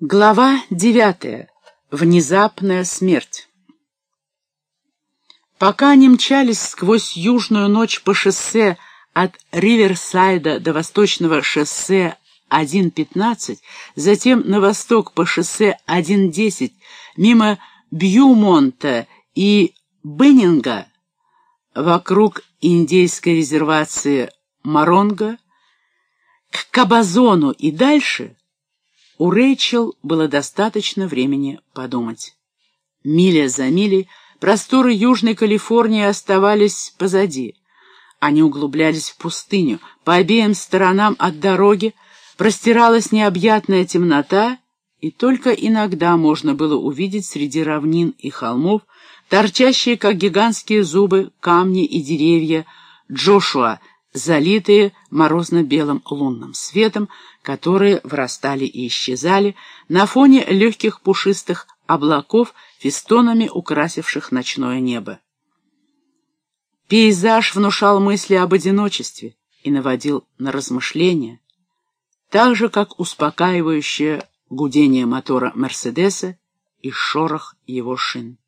Глава девятая. Внезапная смерть. Пока они мчались сквозь южную ночь по шоссе от Риверсайда до восточного шоссе 1.15, затем на восток по шоссе 1.10, мимо Бьюмонта и Беннинга, вокруг индейской резервации Моронга, к Кабазону и дальше, у Рэйчел было достаточно времени подумать. Миля за милей просторы Южной Калифорнии оставались позади. Они углублялись в пустыню. По обеим сторонам от дороги простиралась необъятная темнота, и только иногда можно было увидеть среди равнин и холмов торчащие, как гигантские зубы, камни и деревья Джошуа, залитые морозно-белым лунным светом, которые вырастали и исчезали на фоне легких пушистых облаков, фестонами украсивших ночное небо. Пейзаж внушал мысли об одиночестве и наводил на размышления, так же, как успокаивающее гудение мотора Мерседеса и шорох его шин.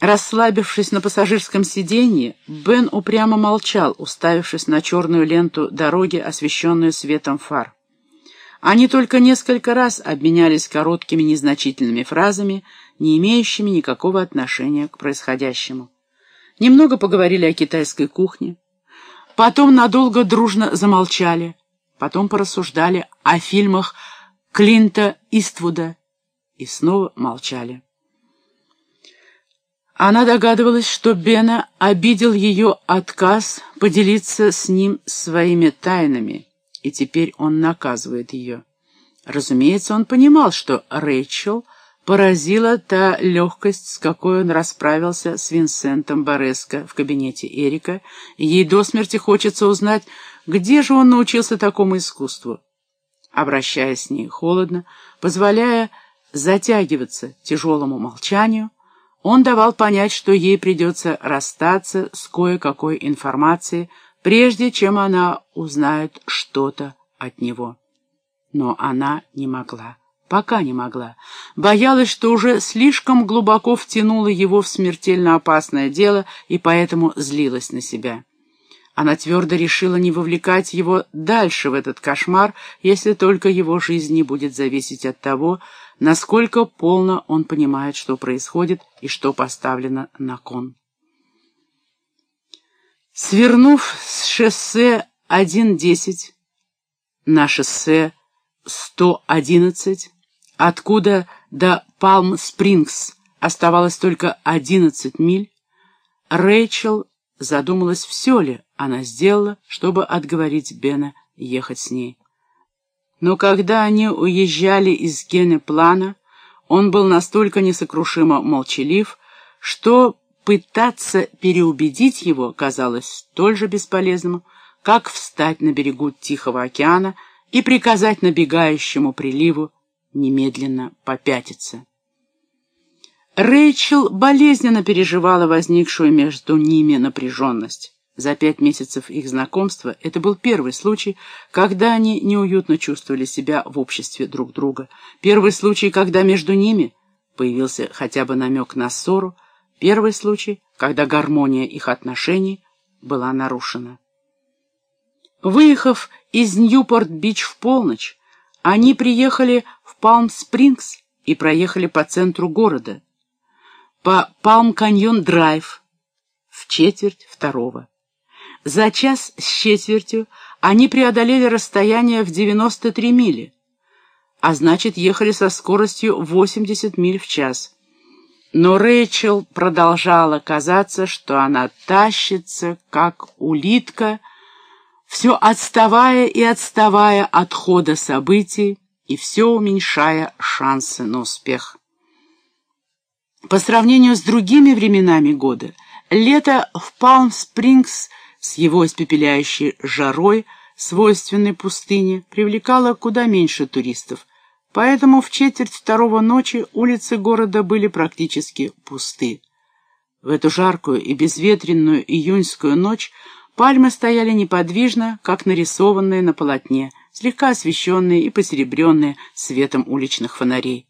Расслабившись на пассажирском сиденье, Бен упрямо молчал, уставившись на черную ленту дороги, освещенную светом фар. Они только несколько раз обменялись короткими незначительными фразами, не имеющими никакого отношения к происходящему. Немного поговорили о китайской кухне, потом надолго дружно замолчали, потом порассуждали о фильмах Клинта Иствуда и снова молчали. Она догадывалась, что Бена обидел ее отказ поделиться с ним своими тайнами, и теперь он наказывает ее. Разумеется, он понимал, что Рэйчел поразила та легкость, с какой он расправился с Винсентом Бореско в кабинете Эрика, и ей до смерти хочется узнать, где же он научился такому искусству. Обращаясь с ней холодно, позволяя затягиваться тяжелому молчанию, он давал понять, что ей придется расстаться с кое-какой информацией, прежде чем она узнает что-то от него. Но она не могла, пока не могла. Боялась, что уже слишком глубоко втянула его в смертельно опасное дело и поэтому злилась на себя. Она твердо решила не вовлекать его дальше в этот кошмар, если только его жизнь не будет зависеть от того, насколько полно он понимает, что происходит и что поставлено на кон. Свернув с шоссе 1.10 на шоссе 111, откуда до Палм-Спрингс оставалось только 11 миль, Рэйчел задумалась, все ли она сделала, чтобы отговорить Бена ехать с ней. Но когда они уезжали из Генеплана, он был настолько несокрушимо молчалив, что пытаться переубедить его казалось столь же бесполезным, как встать на берегу Тихого океана и приказать набегающему приливу немедленно попятиться. Рэйчел болезненно переживала возникшую между ними напряженность. За пять месяцев их знакомства это был первый случай, когда они неуютно чувствовали себя в обществе друг друга. Первый случай, когда между ними появился хотя бы намек на ссору. Первый случай, когда гармония их отношений была нарушена. Выехав из Ньюпорт-Бич в полночь, они приехали в Палм-Спрингс и проехали по центру города по Палм-Каньон-Драйв в четверть второго. За час с четвертью они преодолели расстояние в 93 мили, а значит, ехали со скоростью 80 миль в час. Но Рэйчел продолжала казаться, что она тащится, как улитка, все отставая и отставая от хода событий и все уменьшая шансы на успех. По сравнению с другими временами года, лето в Палм-Спрингс с его испепеляющей жарой, свойственной пустыне, привлекало куда меньше туристов, поэтому в четверть второго ночи улицы города были практически пусты. В эту жаркую и безветренную июньскую ночь пальмы стояли неподвижно, как нарисованные на полотне, слегка освещенные и посеребренные светом уличных фонарей.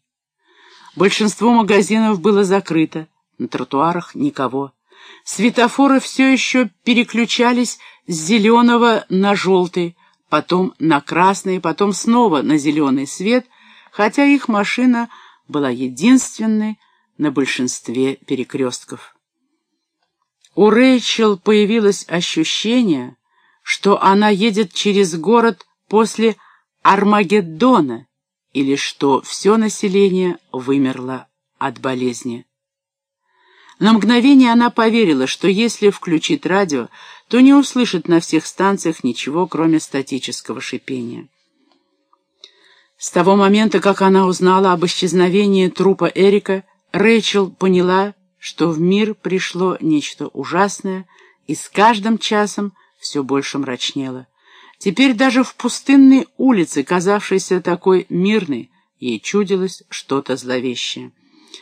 Большинство магазинов было закрыто, на тротуарах никого. Светофоры все еще переключались с зеленого на желтый, потом на красный, потом снова на зеленый свет, хотя их машина была единственной на большинстве перекрестков. У Рэйчел появилось ощущение, что она едет через город после Армагеддона или что все население вымерло от болезни. На мгновение она поверила, что если включит радио, то не услышит на всех станциях ничего, кроме статического шипения. С того момента, как она узнала об исчезновении трупа Эрика, Рэйчел поняла, что в мир пришло нечто ужасное, и с каждым часом все больше мрачнело. Теперь даже в пустынной улице, казавшейся такой мирной, ей чудилось что-то зловещее.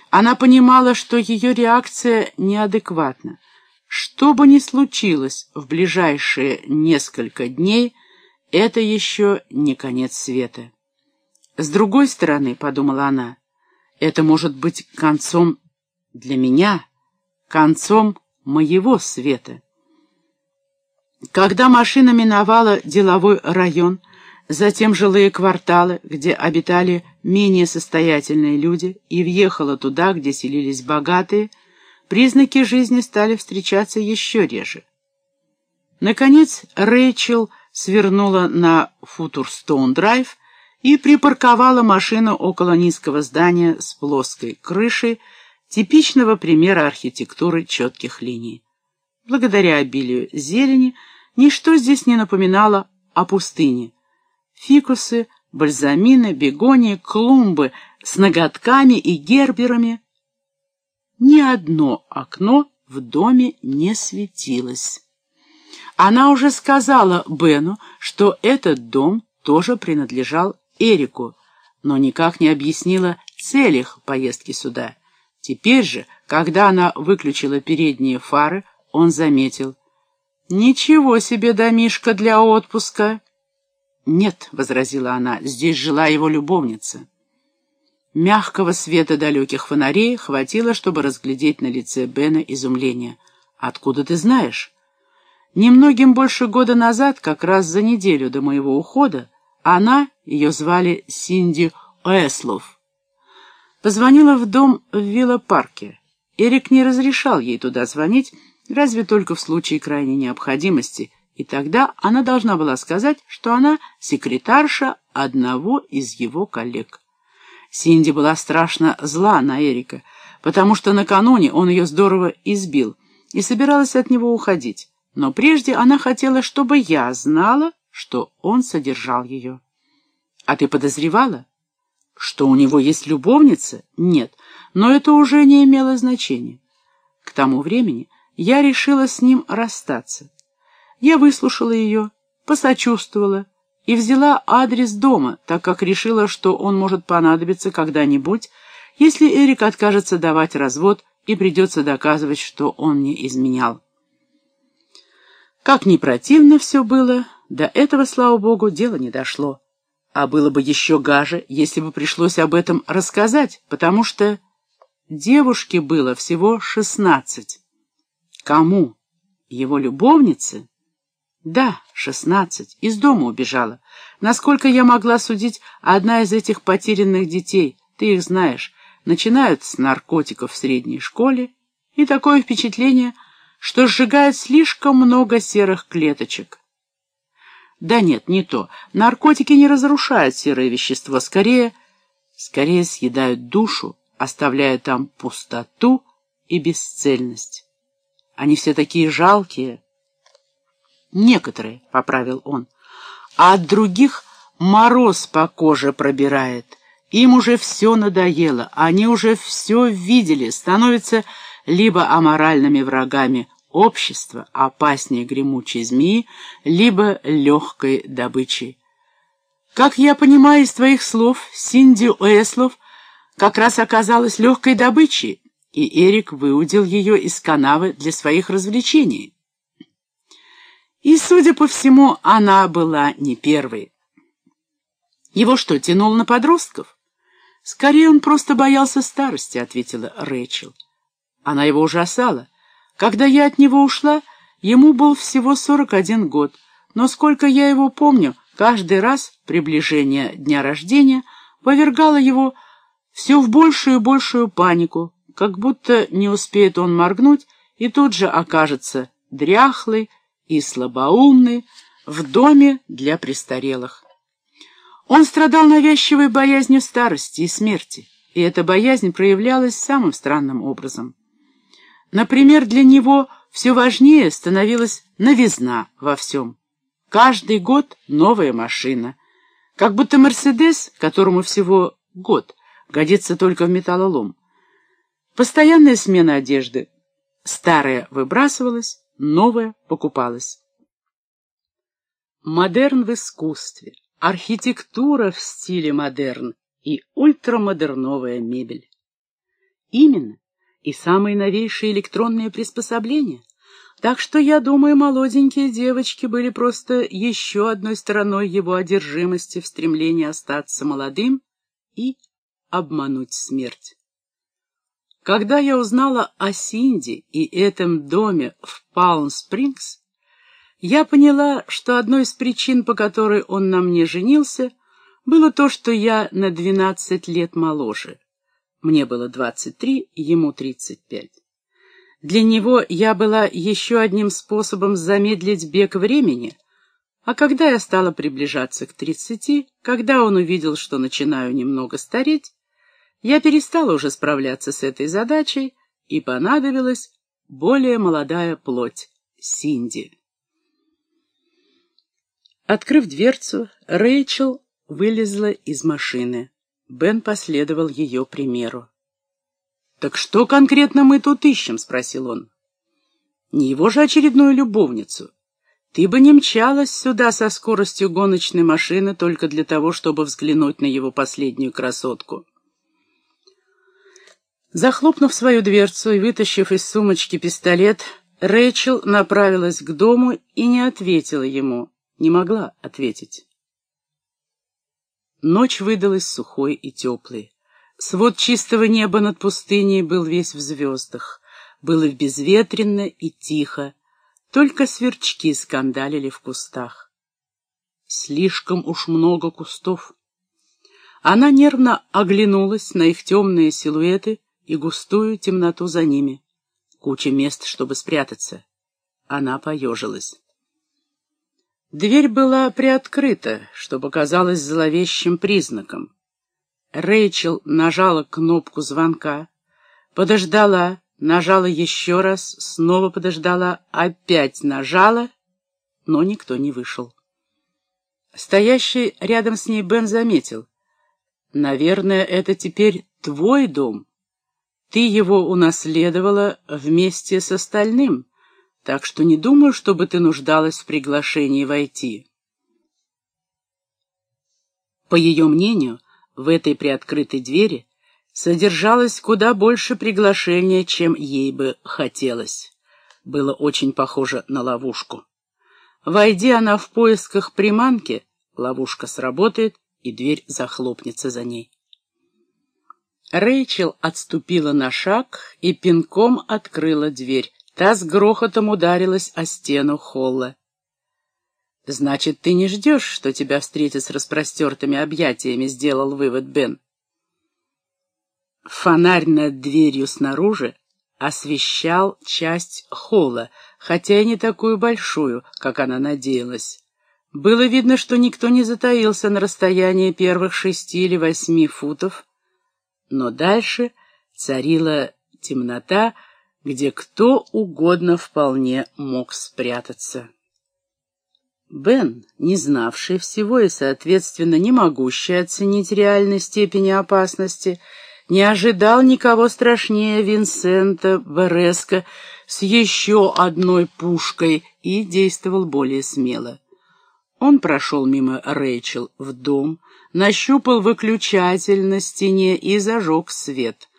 Она понимала, что ее реакция неадекватна. Что бы ни случилось в ближайшие несколько дней, это еще не конец света. С другой стороны, — подумала она, — это может быть концом для меня, концом моего света. Когда машина миновала деловой район, затем жилые кварталы, где обитали менее состоятельные люди, и въехала туда, где селились богатые, признаки жизни стали встречаться еще реже. Наконец Рэйчел свернула на Футурстоун-драйв и припарковала машину около низкого здания с плоской крышей, типичного примера архитектуры четких линий. Благодаря обилию зелени ничто здесь не напоминало о пустыне. Фикусы, бальзамины, бегонии, клумбы с ноготками и герберами. Ни одно окно в доме не светилось. Она уже сказала Бену, что этот дом тоже принадлежал Эрику, но никак не объяснила целях поездки сюда. Теперь же, когда она выключила передние фары, он заметил. «Ничего себе домишка для отпуска!» «Нет», — возразила она, — «здесь жила его любовница». Мягкого света далеких фонарей хватило, чтобы разглядеть на лице Бена изумление. «Откуда ты знаешь?» Немногим больше года назад, как раз за неделю до моего ухода, она, ее звали Синди Уэслов, позвонила в дом в Вилла-парке. Эрик не разрешал ей туда звонить, разве только в случае крайней необходимости, и тогда она должна была сказать, что она секретарша одного из его коллег. Синди была страшно зла на Эрика, потому что накануне он ее здорово избил и собиралась от него уходить. Но прежде она хотела, чтобы я знала, что он содержал ее. А ты подозревала? Что у него есть любовница? Нет, но это уже не имело значения. К тому времени я решила с ним расстаться. Я выслушала ее, посочувствовала и взяла адрес дома, так как решила, что он может понадобиться когда-нибудь, если Эрик откажется давать развод и придется доказывать, что он не изменял. Как ни противно все было, до этого, слава богу, дело не дошло. А было бы еще гаже, если бы пришлось об этом рассказать, потому что девушке было всего шестнадцать. Кому? Его любовнице? Да, шестнадцать. Из дома убежала. Насколько я могла судить, одна из этих потерянных детей, ты их знаешь, начинают с наркотиков в средней школе, и такое впечатление, что сжигают слишком много серых клеточек. Да нет, не то. Наркотики не разрушают серое вещество, скорее, скорее съедают душу, оставляя там пустоту и бесцельность. Они все такие жалкие. Некоторые, — поправил он, — а от других мороз по коже пробирает. Им уже все надоело, они уже все видели, становятся либо аморальными врагами общества, опаснее гремучей змеи, либо легкой добычей. Как я понимаю из твоих слов, Синди Уэслов как раз оказалась легкой добычей, и Эрик выудил ее из канавы для своих развлечений. И, судя по всему, она была не первой. Его что, тянул на подростков? Скорее, он просто боялся старости, — ответила Рэйчел. Она его ужасала. Когда я от него ушла, ему был всего сорок один год, но сколько я его помню, каждый раз приближение дня рождения повергало его все в большую и большую панику, как будто не успеет он моргнуть и тут же окажется дряхлый и слабоумный в доме для престарелых. Он страдал навязчивой боязнью старости и смерти, и эта боязнь проявлялась самым странным образом. Например, для него все важнее становилась новизна во всем. Каждый год новая машина. Как будто «Мерседес», которому всего год, годится только в металлолом. Постоянная смена одежды. Старая выбрасывалась, новая покупалась. Модерн в искусстве, архитектура в стиле модерн и ультрамодерновая мебель. Именно, и самые новейшие электронные приспособления. Так что, я думаю, молоденькие девочки были просто еще одной стороной его одержимости в стремлении остаться молодым и обмануть смерть. Когда я узнала о Синди и этом доме в Палм-Спрингс, я поняла, что одной из причин, по которой он на мне женился, было то, что я на двенадцать лет моложе. Мне было двадцать три, ему тридцать пять. Для него я была еще одним способом замедлить бег времени, а когда я стала приближаться к тридцати, когда он увидел, что начинаю немного стареть, я перестала уже справляться с этой задачей, и понадобилась более молодая плоть — Синди. Открыв дверцу, Рэйчел вылезла из машины. Бен последовал ее примеру. «Так что конкретно мы тут ищем?» — спросил он. «Не его же очередную любовницу. Ты бы не мчалась сюда со скоростью гоночной машины только для того, чтобы взглянуть на его последнюю красотку». Захлопнув свою дверцу и вытащив из сумочки пистолет, Рэйчел направилась к дому и не ответила ему не могла ответить. Ночь выдалась сухой и теплой. Свод чистого неба над пустыней был весь в звездах. Было безветренно и тихо, только сверчки скандалили в кустах. Слишком уж много кустов. Она нервно оглянулась на их темные силуэты и густую темноту за ними. Куча мест, чтобы спрятаться. Она поежилась. Дверь была приоткрыта, что показалось зловещим признаком. Рэйчел нажала кнопку звонка, подождала, нажала еще раз, снова подождала, опять нажала, но никто не вышел. Стоящий рядом с ней Бен заметил. «Наверное, это теперь твой дом. Ты его унаследовала вместе с остальным» так что не думаю, чтобы ты нуждалась в приглашении войти. По ее мнению, в этой приоткрытой двери содержалось куда больше приглашения, чем ей бы хотелось. Было очень похоже на ловушку. Войдя она в поисках приманки, ловушка сработает, и дверь захлопнется за ней. Рэйчел отступила на шаг и пинком открыла дверь. Та с грохотом ударилась о стену холла. «Значит, ты не ждешь, что тебя встретят с распростертыми объятиями», — сделал вывод Бен. Фонарь над дверью снаружи освещал часть холла, хотя и не такую большую, как она надеялась. Было видно, что никто не затаился на расстоянии первых шести или восьми футов, но дальше царила темнота, где кто угодно вполне мог спрятаться. Бен, не знавший всего и, соответственно, не могущий оценить реальной степени опасности, не ожидал никого страшнее Винсента Береско с еще одной пушкой и действовал более смело. Он прошел мимо Рэйчел в дом, нащупал выключатель на стене и зажег свет.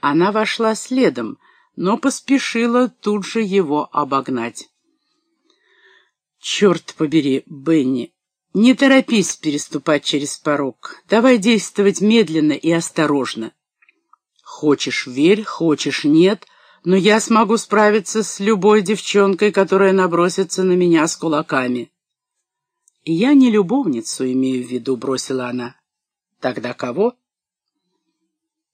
Она вошла следом — но поспешила тут же его обогнать. «Черт побери, Бенни, Не торопись переступать через порог. Давай действовать медленно и осторожно. Хочешь — верь, хочешь — нет, но я смогу справиться с любой девчонкой, которая набросится на меня с кулаками. «Я не любовницу имею в виду», — бросила она. «Тогда кого?»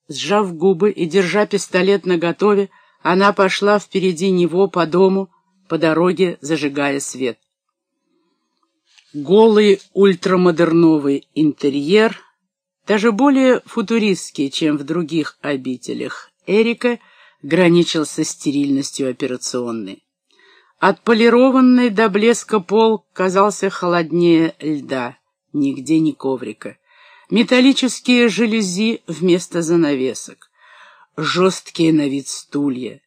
Сжав губы и держа пистолет наготове, она пошла впереди него по дому, по дороге зажигая свет. Голый ультрамодерновый интерьер, даже более футуристский, чем в других обителях Эрика, граничил со стерильностью операционной. Отполированный до блеска пол казался холоднее льда, нигде не коврика. Металлические жалюзи вместо занавесок, жесткие на вид стулья,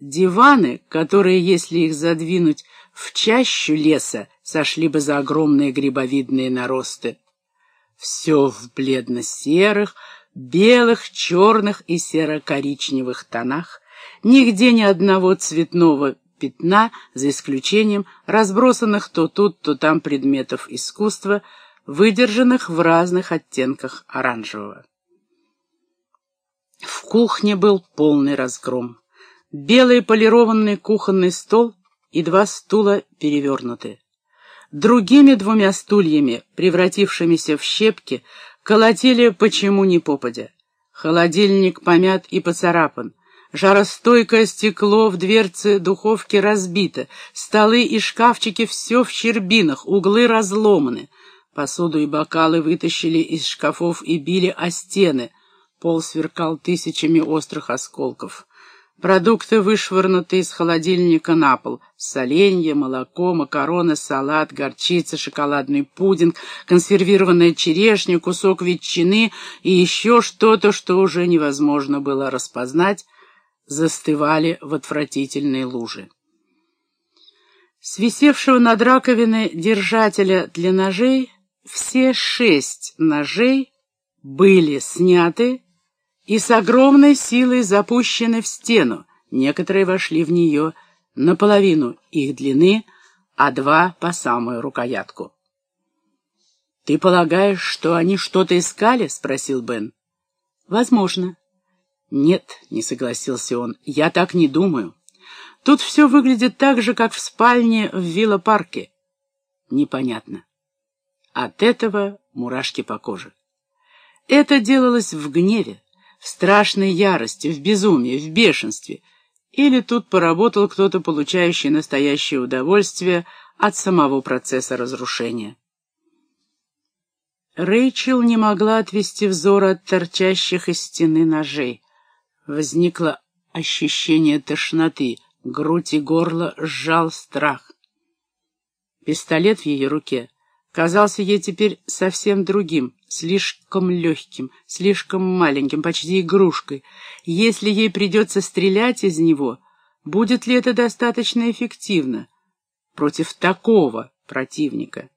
диваны, которые, если их задвинуть в чащу леса, сошли бы за огромные грибовидные наросты. Все в бледно-серых, белых, черных и серо-коричневых тонах, нигде ни одного цветного пятна, за исключением разбросанных то тут, то там предметов искусства, выдержанных в разных оттенках оранжевого. В кухне был полный разгром. Белый полированный кухонный стол и два стула перевернуты. Другими двумя стульями, превратившимися в щепки, колотили почему ни попадя. Холодильник помят и поцарапан. Жаростойкое стекло в дверце духовки разбито, столы и шкафчики все в щербинах, углы разломаны. Посуду и бокалы вытащили из шкафов и били о стены. Пол сверкал тысячами острых осколков. Продукты вышвырнуты из холодильника на пол. Соленье, молоко, макароны, салат, горчица, шоколадный пудинг, консервированная черешня, кусок ветчины и еще что-то, что уже невозможно было распознать, застывали в отвратительной луже. С висевшего над раковиной держателя для ножей все шесть ножей были сняты и с огромной силой запущены в стену. Некоторые вошли в нее наполовину их длины, а два по самую рукоятку. «Ты полагаешь, что они что-то искали?» — спросил Бен. «Возможно». «Нет», — не согласился он, — «я так не думаю. Тут все выглядит так же, как в спальне в вилла-парке». «Непонятно». От этого мурашки по коже. Это делалось в гневе в страшной ярости, в безумии, в бешенстве. Или тут поработал кто-то, получающий настоящее удовольствие от самого процесса разрушения. Рэйчел не могла отвести взор от торчащих из стены ножей. Возникло ощущение тошноты, грудь и горло сжал страх. Пистолет в ее руке казался ей теперь совсем другим, слишком легким, слишком маленьким, почти игрушкой. Если ей придется стрелять из него, будет ли это достаточно эффективно против такого противника?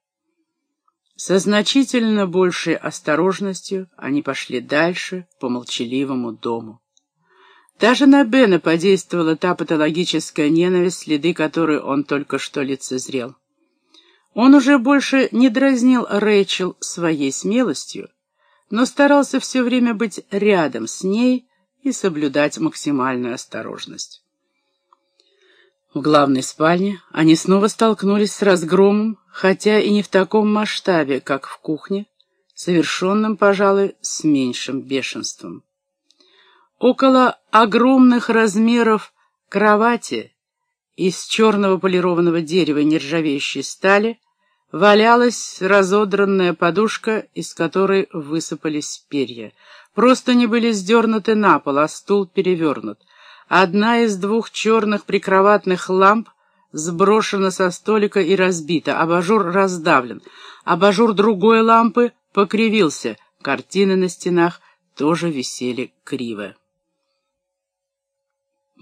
Со значительно большей осторожностью они пошли дальше по молчаливому дому. Даже на Бена подействовала та патологическая ненависть, следы которой он только что лицезрел. Он уже больше не дразнил Рэйчел своей смелостью, но старался все время быть рядом с ней и соблюдать максимальную осторожность. В главной спальне они снова столкнулись с разгромом, хотя и не в таком масштабе, как в кухне, совершенным, пожалуй, с меньшим бешенством. Около огромных размеров кровати из черного полированного дерева нержавеющей стали валялась разодранная подушка, из которой высыпались перья. Просто не были сдернуты на пол, а стул перевернут. Одна из двух черных прикроватных ламп сброшена со столика и разбита, абажур раздавлен. Абажур другой лампы покривился, картины на стенах тоже висели криво.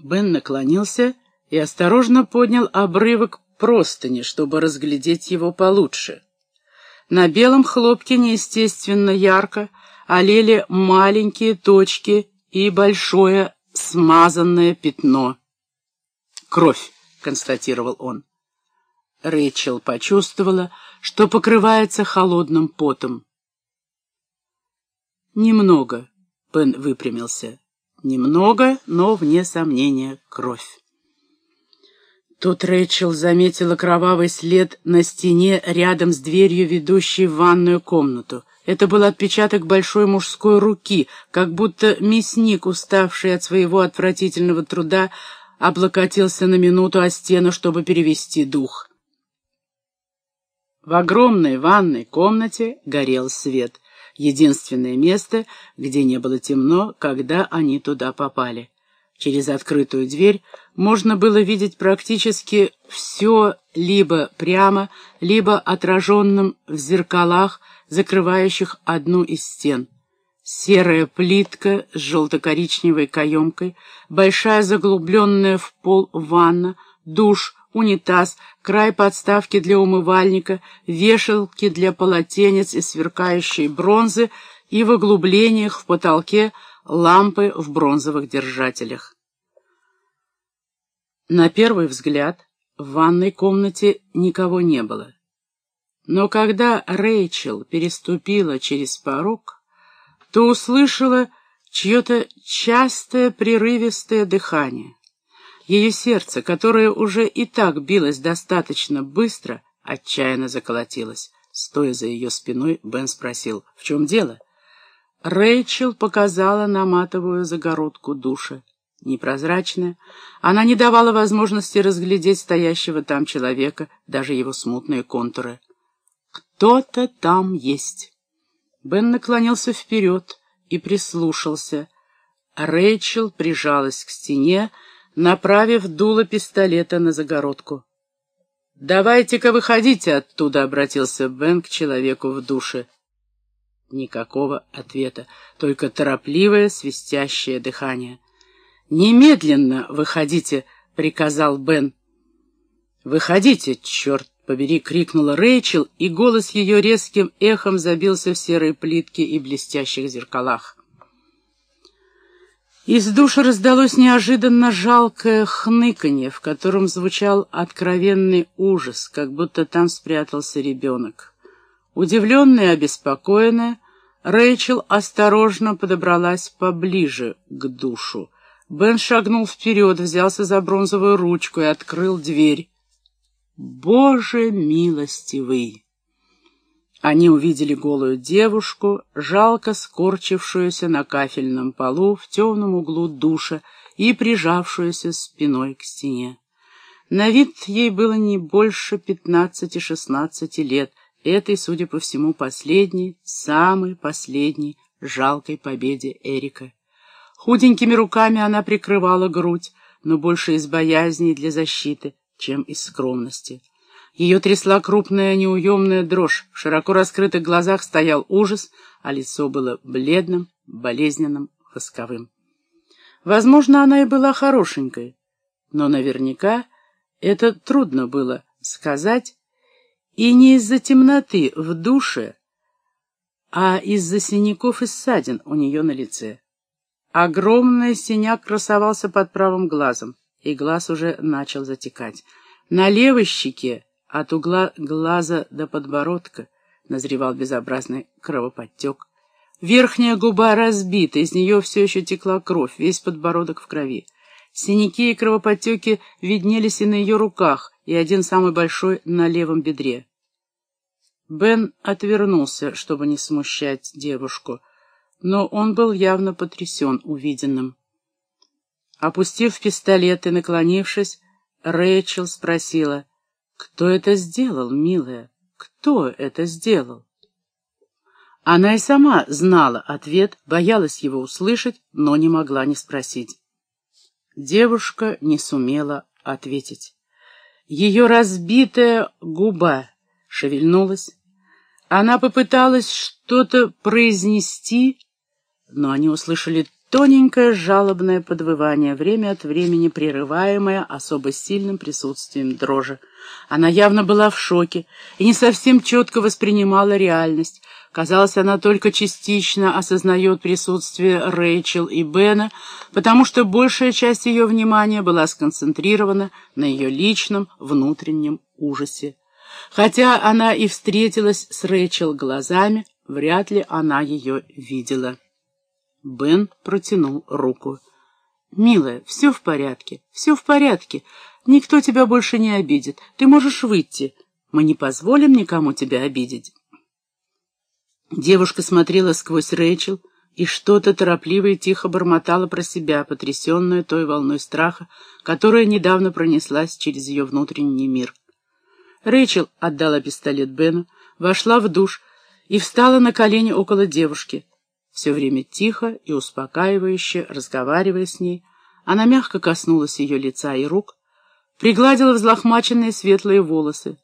Бен наклонился и осторожно поднял обрывок простыни, чтобы разглядеть его получше. На белом хлопке неестественно ярко олели маленькие точки и большое смазанное пятно. «Кровь», — констатировал он. Рэйчел почувствовала, что покрывается холодным потом. «Немного», — Бен выпрямился. «Немного, но, вне сомнения, кровь». Тут Рэйчел заметила кровавый след на стене рядом с дверью, ведущей в ванную комнату. Это был отпечаток большой мужской руки, как будто мясник, уставший от своего отвратительного труда, облокотился на минуту о стену, чтобы перевести дух. В огромной ванной комнате горел свет. Единственное место, где не было темно, когда они туда попали. Через открытую дверь можно было видеть практически все либо прямо, либо отраженным в зеркалах, закрывающих одну из стен. Серая плитка с желто-коричневой каемкой, большая заглубленная в пол ванна, душ, унитаз, край подставки для умывальника, вешалки для полотенец из сверкающей бронзы и в углублениях в потолке лампы в бронзовых держателях. На первый взгляд в ванной комнате никого не было. Но когда Рэйчел переступила через порог, то услышала чье-то частое прерывистое дыхание. Ее сердце, которое уже и так билось достаточно быстро, отчаянно заколотилось. Стоя за ее спиной, Бен спросил, «В чем дело?» Рэйчел показала на матовую загородку душа. Непрозрачная, она не давала возможности разглядеть стоящего там человека, даже его смутные контуры. «Кто-то там есть». Бен наклонился вперед и прислушался. Рэйчел прижалась к стене, направив дуло пистолета на загородку. «Давайте-ка выходите оттуда», — обратился Бен к человеку в душе. Никакого ответа, только торопливое свистящее дыхание. «Немедленно выходите», — приказал Бен. «Выходите, черт побери!» — крикнула Рэйчел, и голос ее резким эхом забился в серые плитки и блестящих зеркалах. Из душа раздалось неожиданно жалкое хныканье, в котором звучал откровенный ужас, как будто там спрятался ребенок. Удивленная и обеспокоенная, Рэйчел осторожно подобралась поближе к душу. Бен шагнул вперед, взялся за бронзовую ручку и открыл дверь. «Боже милостивый!» Они увидели голую девушку, жалко скорчившуюся на кафельном полу в темном углу душа и прижавшуюся спиной к стене. На вид ей было не больше пятнадцати-шестнадцати лет, этой, судя по всему, последней, самой последней жалкой победе Эрика. Худенькими руками она прикрывала грудь, но больше из боязни для защиты, чем из скромности. Ее трясла крупная неуемная дрожь, в широко раскрытых глазах стоял ужас, а лицо было бледным, болезненным, восковым. Возможно, она и была хорошенькой, но наверняка это трудно было сказать, и не из-за темноты в душе, а из-за синяков и ссадин у нее на лице. Огромный синяк красовался под правым глазом, и глаз уже начал затекать. На левой щеке от угла глаза до подбородка назревал безобразный кровоподтек. Верхняя губа разбита, из нее все еще текла кровь, весь подбородок в крови. Синяки и кровоподтеки виднелись и на ее руках, и один самый большой на левом бедре. Бен отвернулся, чтобы не смущать девушку, но он был явно потрясен увиденным. Опустив пистолет и наклонившись, Рэйчел спросила — кто это сделал, милая? Кто это сделал? Она и сама знала ответ, боялась его услышать, но не могла не спросить. Девушка не сумела ответить. Ее разбитая губа шевельнулась. Она попыталась что-то произнести, но они услышали тоненькое жалобное подвывание, время от времени прерываемое особо сильным присутствием дрожи. Она явно была в шоке и не совсем четко воспринимала реальность. Казалось, она только частично осознает присутствие Рэйчел и Бена, потому что большая часть ее внимания была сконцентрирована на ее личном внутреннем ужасе. Хотя она и встретилась с Рэйчел глазами, вряд ли она ее видела. Бен протянул руку. «Милая, все в порядке, все в порядке. Никто тебя больше не обидит. Ты можешь выйти. Мы не позволим никому тебя обидеть». Девушка смотрела сквозь Рэйчел и что-то торопливо и тихо бормотала про себя, потрясенная той волной страха, которая недавно пронеслась через ее внутренний мир. Рэйчел отдала пистолет Бену, вошла в душ и встала на колени около девушки. Все время тихо и успокаивающе, разговаривая с ней, она мягко коснулась ее лица и рук, пригладила взлохмаченные светлые волосы.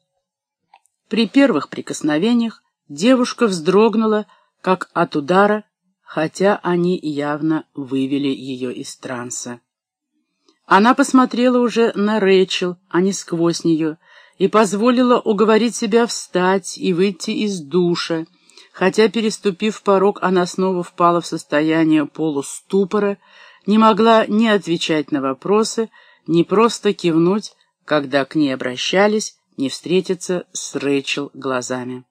При первых прикосновениях девушка вздрогнула, как от удара, хотя они явно вывели ее из транса. Она посмотрела уже на Рэйчел, а не сквозь нее, и позволила уговорить себя встать и выйти из душа, хотя, переступив порог, она снова впала в состояние полуступора, не могла ни отвечать на вопросы, ни просто кивнуть, когда к ней обращались, не встретиться с Рэйчел глазами.